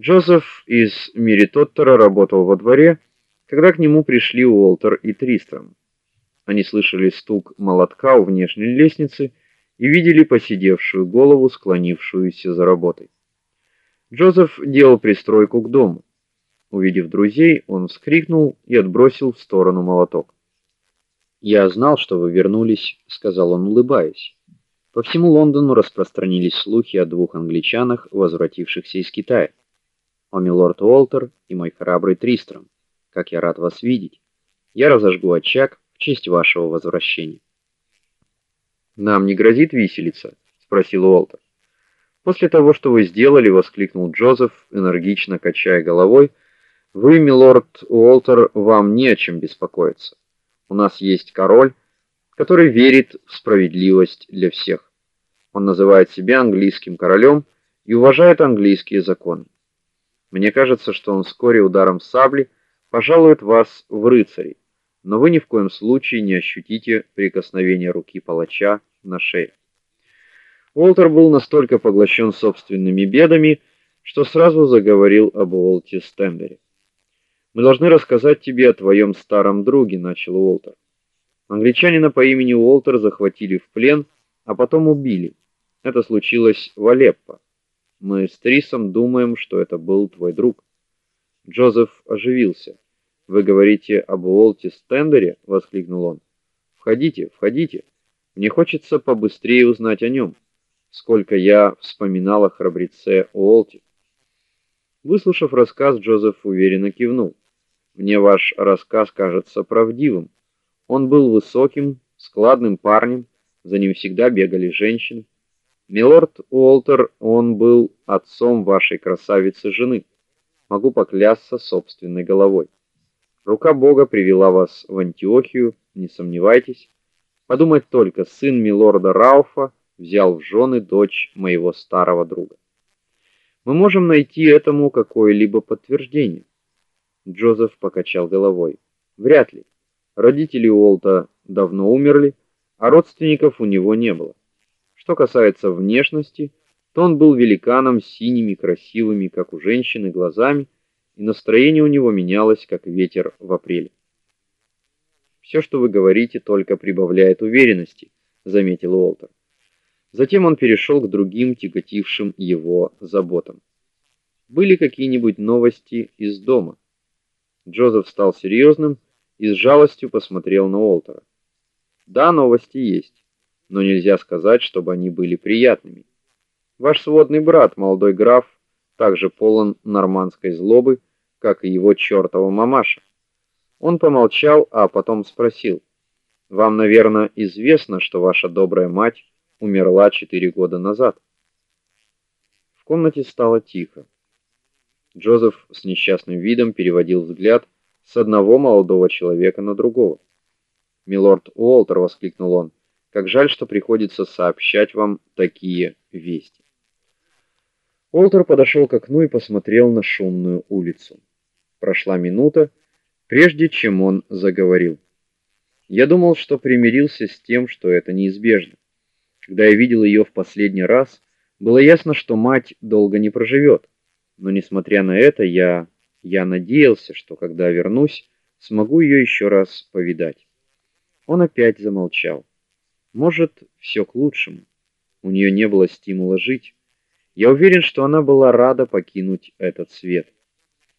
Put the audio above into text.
Джозеф из Меритоттера работал во дворе, когда к нему пришли Уолтер и Тристром. Они слышали стук молотка у внешней лестницы и видели посидевшую голову, склонившуюся за работой. Джозеф делал пристройку к дому. Увидев друзей, он вскрикнул и отбросил в сторону молоток. "Я знал, что вы вернулись", сказал он, улыбаясь. По всему Лондону распространились слухи о двух англичанах, возвратившихся из Китая о милорд Уолтер и мой храбрый Тристром. Как я рад вас видеть. Я разожгу очаг в честь вашего возвращения. Нам не грозит виселица, спросил Уолтер. После того, что вы сделали, воскликнул Джозеф, энергично качая головой, вы, милорд Уолтер, вам не о чем беспокоиться. У нас есть король, который верит в справедливость для всех. Он называет себя английским королем и уважает английские законы. Мне кажется, что он вскоре ударом сабли пожалует вас в рыцари, но вы ни в коем случае не ощутите прикосновения руки палача на шее. Уолтер был настолько поглощен собственными бедами, что сразу заговорил об Уолте Стендере. Мы должны рассказать тебе о твоем старом друге, начал Уолтер. Англичанина по имени Уолтер захватили в плен, а потом убили. Это случилось в Алеппо. Мы с Трисом думаем, что это был твой друг. Джозеф оживился. Вы говорите об Уолте Стендере? воскликнул он. Входите, входите. Мне хочется побыстрее узнать о нем. Сколько я вспоминал о храбреце Уолте. Выслушав рассказ, Джозеф уверенно кивнул. Мне ваш рассказ кажется правдивым. Он был высоким, складным парнем, за ним всегда бегали женщины. Милорд Уолтер, он был отцом вашей красавицы-жены. Могу поклясться собственной головой. Рука Бога привела вас в Антиохию, не сомневайтесь. Подумать только, сын милорда Рауфа взял в жены дочь моего старого друга. Мы можем найти этому какое-либо подтверждение. Джозеф покачал головой. Вряд ли. Родители Уолта давно умерли, а родственников у него не было. Что касается внешности, то он был великаном с синими красивыми, как у женщины, глазами, и настроение у него менялось, как ветер в апреле. «Все, что вы говорите, только прибавляет уверенности, заметил Уолтер. Затем он перешел к другим тяготившим его заботам. Были какие-нибудь новости из дома? Джозеф стал серьезным и с жалостью посмотрел на Уолтера. Да, новости есть но нельзя сказать, чтобы они были приятными. Ваш сводный брат, молодой граф, также полон нормандской злобы, как и его чертова мамаша. Он помолчал, а потом спросил: "Вам, наверное, известно, что ваша добрая мать умерла четыре года назад?" В комнате стало тихо. Джозеф с несчастным видом переводил взгляд с одного молодого человека на другого. "Милорд Уолтер", воскликнул он. Как жаль, что приходится сообщать вам такие вести. Олтер подошел к окну и посмотрел на шумную улицу. Прошла минута, прежде чем он заговорил. Я думал, что примирился с тем, что это неизбежно. Когда я видел ее в последний раз, было ясно, что мать долго не проживет. Но несмотря на это, я я надеялся, что когда вернусь, смогу ее еще раз повидать. Он опять замолчал. Может, все к лучшему. У нее не было стимула жить. Я уверен, что она была рада покинуть этот свет.